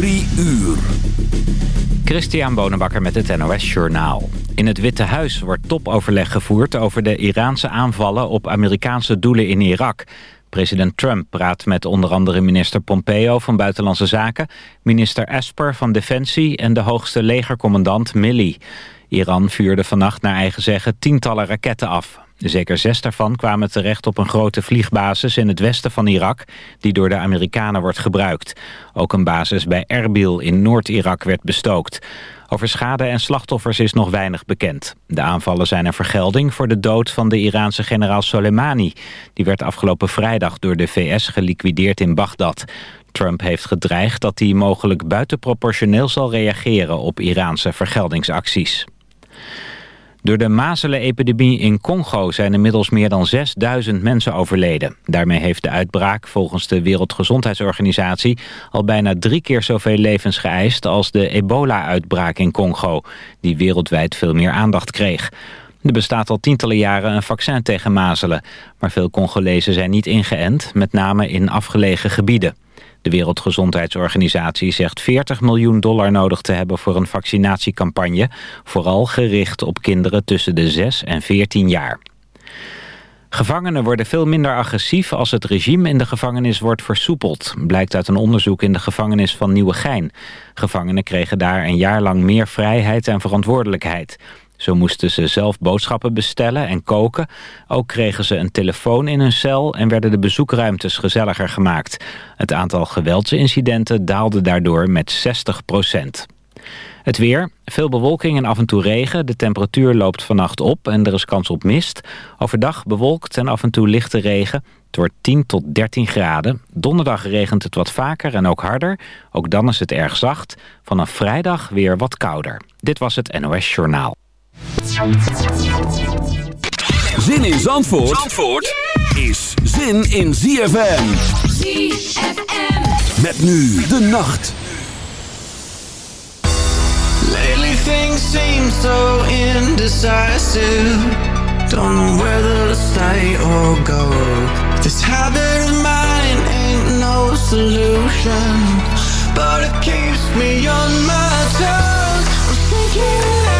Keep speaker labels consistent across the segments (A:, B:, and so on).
A: Drie uur.
B: Christian Bonenbakker met het NOS Journaal. In het Witte Huis wordt topoverleg gevoerd over de Iraanse aanvallen op Amerikaanse doelen in Irak. President Trump praat met onder andere minister Pompeo van Buitenlandse Zaken, minister Esper van Defensie en de hoogste legercommandant Milley. Iran vuurde vannacht naar eigen zeggen tientallen raketten af. Zeker zes daarvan kwamen terecht op een grote vliegbasis in het westen van Irak... die door de Amerikanen wordt gebruikt. Ook een basis bij Erbil in Noord-Irak werd bestookt. Over schade en slachtoffers is nog weinig bekend. De aanvallen zijn een vergelding voor de dood van de Iraanse generaal Soleimani. Die werd afgelopen vrijdag door de VS geliquideerd in Bagdad. Trump heeft gedreigd dat hij mogelijk buitenproportioneel zal reageren op Iraanse vergeldingsacties. Door de mazelenepidemie in Congo zijn inmiddels meer dan 6000 mensen overleden. Daarmee heeft de uitbraak volgens de Wereldgezondheidsorganisatie al bijna drie keer zoveel levens geëist als de ebola-uitbraak in Congo, die wereldwijd veel meer aandacht kreeg. Er bestaat al tientallen jaren een vaccin tegen mazelen, maar veel Congolezen zijn niet ingeënt, met name in afgelegen gebieden. De Wereldgezondheidsorganisatie zegt 40 miljoen dollar nodig te hebben voor een vaccinatiecampagne, vooral gericht op kinderen tussen de 6 en 14 jaar. Gevangenen worden veel minder agressief als het regime in de gevangenis wordt versoepeld, blijkt uit een onderzoek in de gevangenis van Nieuwegein. Gevangenen kregen daar een jaar lang meer vrijheid en verantwoordelijkheid. Zo moesten ze zelf boodschappen bestellen en koken. Ook kregen ze een telefoon in hun cel en werden de bezoekruimtes gezelliger gemaakt. Het aantal geweldsincidenten daalde daardoor met 60 procent. Het weer, veel bewolking en af en toe regen. De temperatuur loopt vannacht op en er is kans op mist. Overdag bewolkt en af en toe lichte regen. Het wordt 10 tot 13 graden. Donderdag regent het wat vaker en ook harder. Ook dan is het erg zacht. Vanaf vrijdag weer wat kouder. Dit was het NOS Journaal.
A: Zin in Zandvoort, Zandvoort is zin in ZFM.
C: ZFM.
A: Met nu de nacht.
D: Lately things seem so indecisive. Don't know whether to stay or go. This habit of mine ain't no solution. But it keeps me on my toes. I'm thinking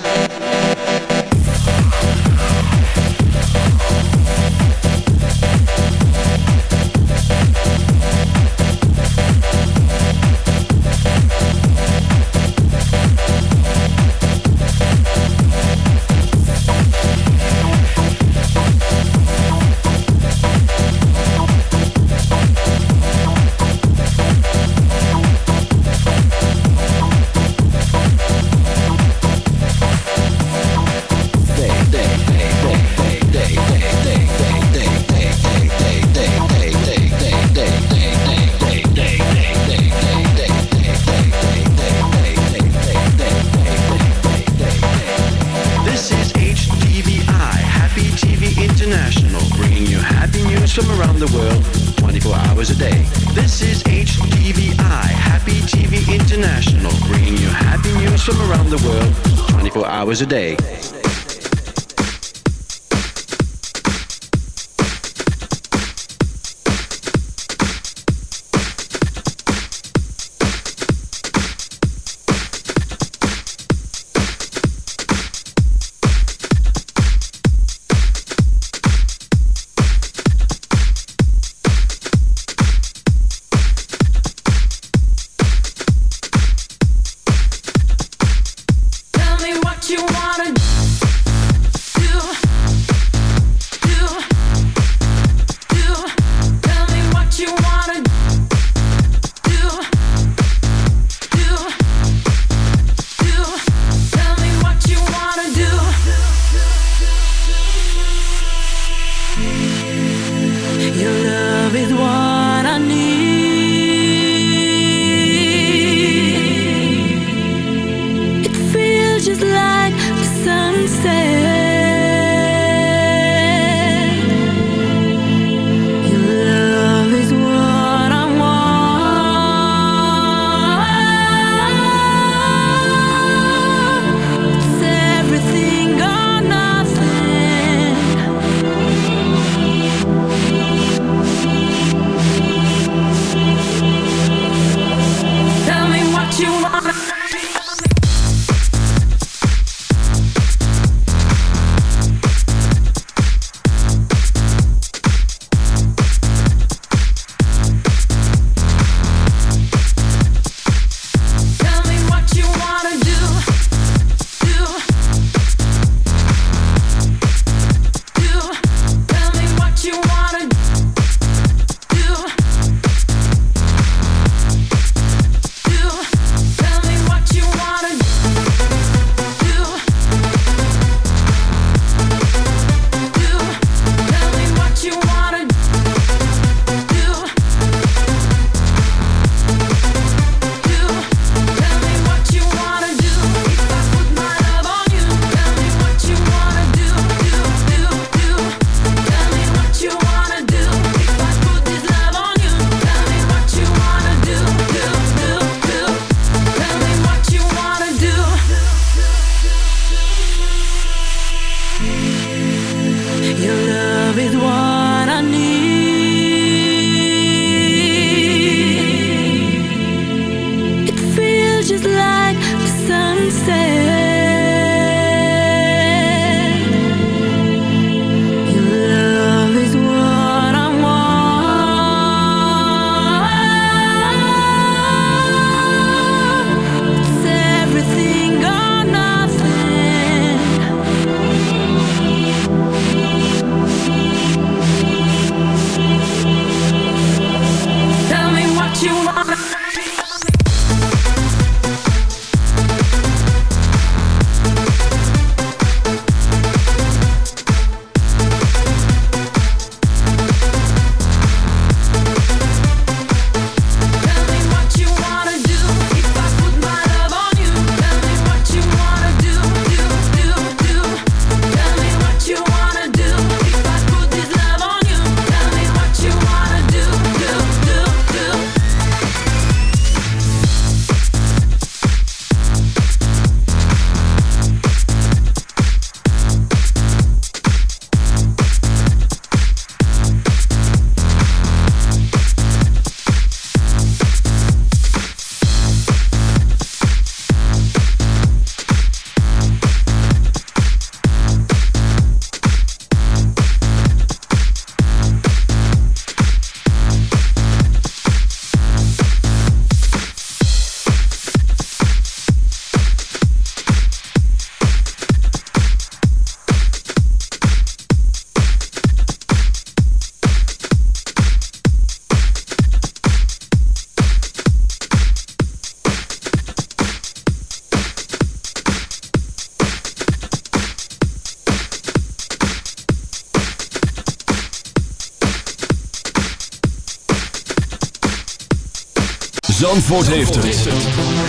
A: Zandvoort heeft het.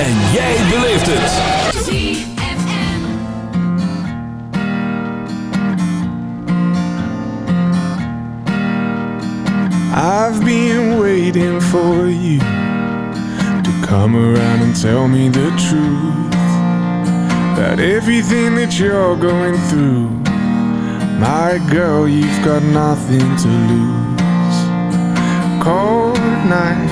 A: En jij beleeft het.
E: I've been waiting for you to come around and tell me the truth about everything that you're going through. My girl, you've got nothing to lose. Cold nights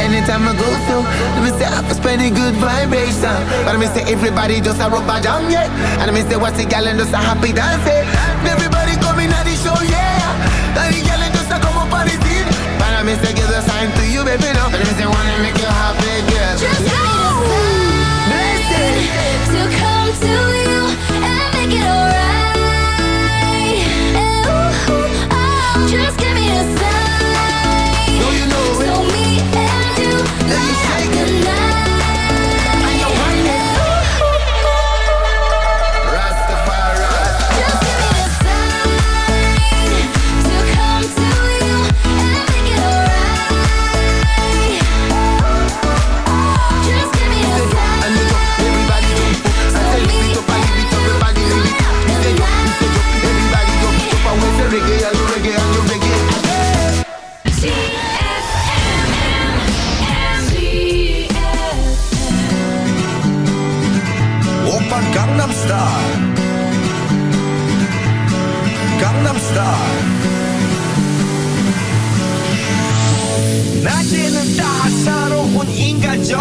F: Anytime I go through, let me say I'm spending good vibration. But let me say everybody just a rubber jam, yeah. And let me say what's the gal and just a happy dance, yeah. Everybody coming at the show, yeah. And the gal and just a come up on the scene. But let me say give a sign to you, baby, no. Let me say wanna make you happy, yeah.
G: Just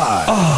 F: Ah.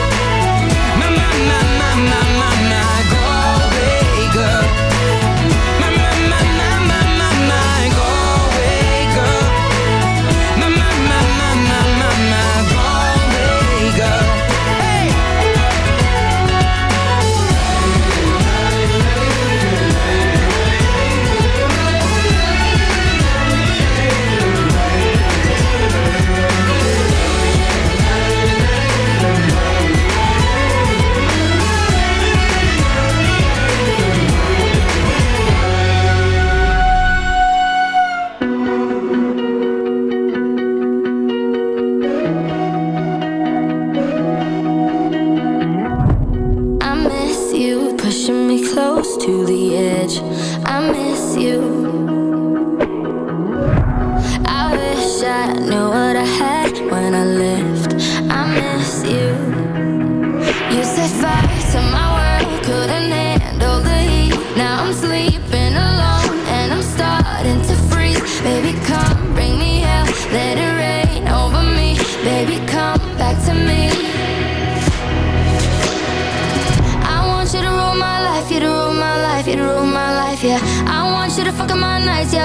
G: My,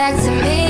H: back to me.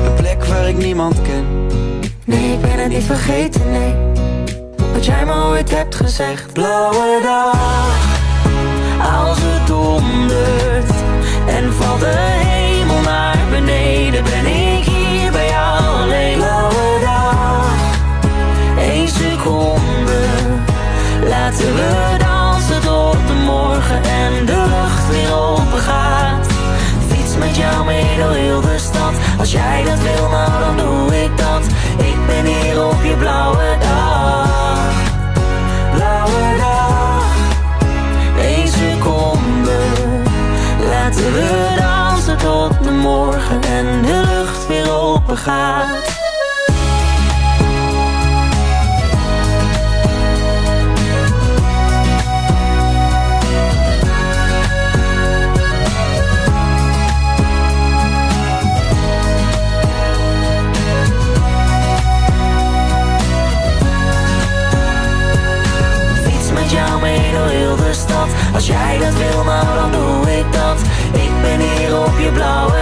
I: waar ik niemand ken.
J: Nee, ik ben het niet vergeten, nee. Wat jij me ooit hebt gezegd. Blauwe dag, als het dondert stad. Als jij dat wil, nou dan doe ik dat. Ik ben hier op je blauwe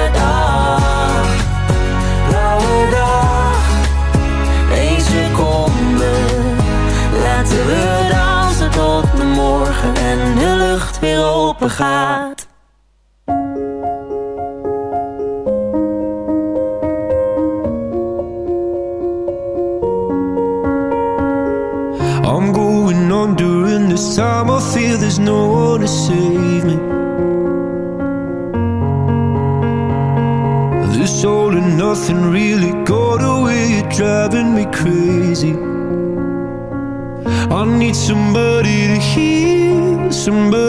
J: open gaat.
K: I'm going on during this time. I feel there's no one to save me. This all and nothing really got away. You're driving me crazy. I need somebody to hear, somebody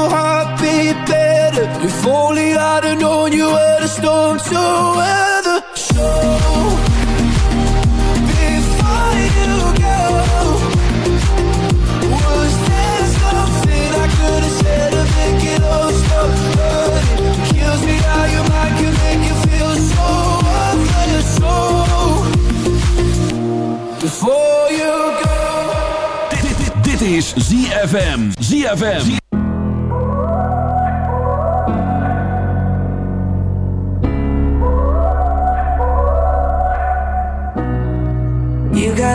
K: Your heart beat better? If only I'd have known you were the storm to weather. So, before you go, was there something I could have said to make it all stop hurting? Kills me how your mind can make you feel so worthless. So, before you go.
A: Dit is ZFM. ZFM.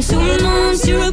L: And two months you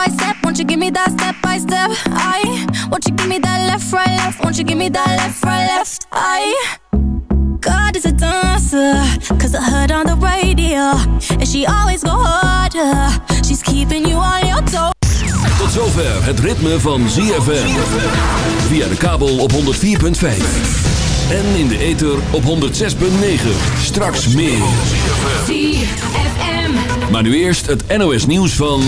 H: by step? Won't you give me that step by step? I. Won't you give me that left, right, left? Won't you give me that left, right, left? I. God is a dancer, cause I heard on the radio, and she always go harder. She's keeping you on your toes.
A: Tot zover het ritme van ZFM. Via de kabel op 104.5. En in de ether op 106.9. Straks meer.
G: ZFM.
A: Maar nu eerst het NOS nieuws van...